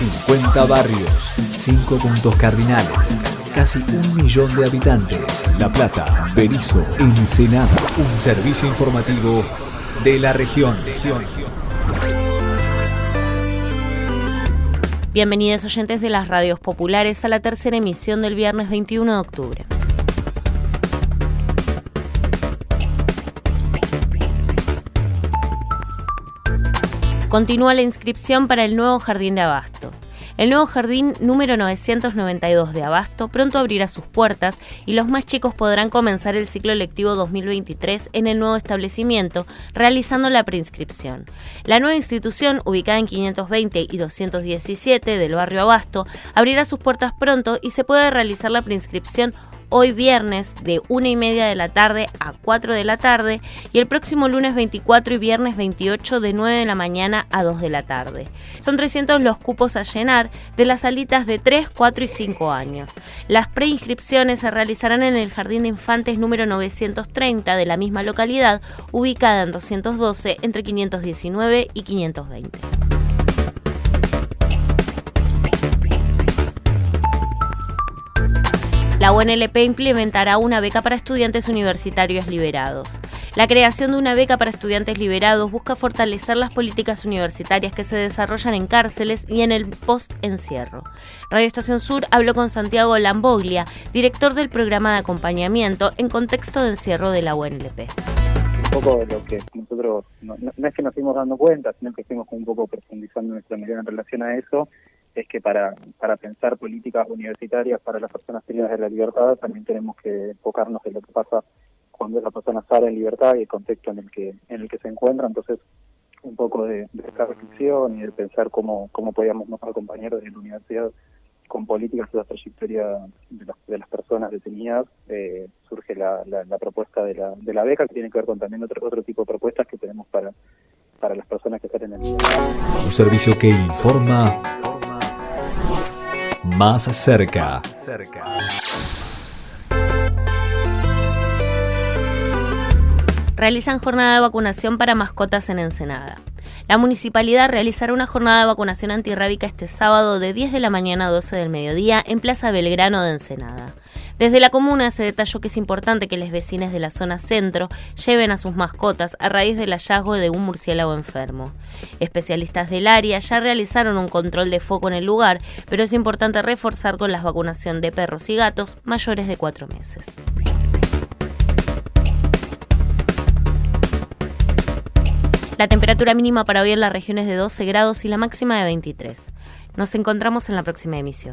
50 barrios, 5 puntos cardinales, casi un millón de habitantes. La Plata, Berizo, Ensenada. Un servicio informativo de la región. Bienvenidos oyentes de las radios populares a la tercera emisión del viernes 21 de octubre. Continúa la inscripción para el nuevo jardín de Abasto. El nuevo jardín número 992 de Abasto pronto abrirá sus puertas y los más chicos podrán comenzar el ciclo lectivo 2023 en el nuevo establecimiento, realizando la preinscripción. La nueva institución, ubicada en 520 y 217 del barrio Abasto, abrirá sus puertas pronto y se puede realizar la preinscripción hoy viernes de 1 y media de la tarde a 4 de la tarde y el próximo lunes 24 y viernes 28 de 9 de la mañana a 2 de la tarde. Son 300 los cupos a llenar de las salitas de 3, 4 y 5 años. Las preinscripciones se realizarán en el Jardín de Infantes número 930 de la misma localidad, ubicada en 212 entre 519 y 520. La UNLP implementará una beca para estudiantes universitarios liberados. La creación de una beca para estudiantes liberados busca fortalecer las políticas universitarias que se desarrollan en cárceles y en el post-encierro. Radio Estación Sur habló con Santiago Lamboglia, director del programa de acompañamiento en contexto de encierro de la UNLP. Un poco lo que nosotros, no, es que nos fuimos dando cuenta, sino que fuimos un poco profundizando nuestra mirada en relación a eso, es que para, para pensar políticas universitarias para las personas privadas de la libertad también tenemos que enfocarnos en lo que pasa cuando esa persona sale en libertad y el contexto en el que en el que se encuentra. Entonces un poco de, esta reflexión y de pensar cómo cómo podíamos nos acompañar desde la universidad con políticas de la trayectoria de, de las personas detenidas eh, surge la, la, propuesta de la, de la beca que tiene que ver con también otro, otro tipo de propuestas que tenemos para para las personas que están en el un servicio que informa más cerca. Realizan jornada de vacunación para mascotas en Ensenada. La municipalidad realizará una jornada de vacunación antirrábica este sábado de 10 de la mañana a 12 del mediodía en Plaza Belgrano de Ensenada. Desde la comuna se detalló que es importante que los vecinos de la zona centro lleven a sus mascotas a raíz del hallazgo de un murciélago enfermo. Especialistas del área ya realizaron un control de foco en el lugar, pero es importante reforzar con la vacunación de perros y gatos mayores de cuatro meses. La temperatura mínima para hoy en la región es de 12 grados y la máxima de 23. Nos encontramos en la próxima emisión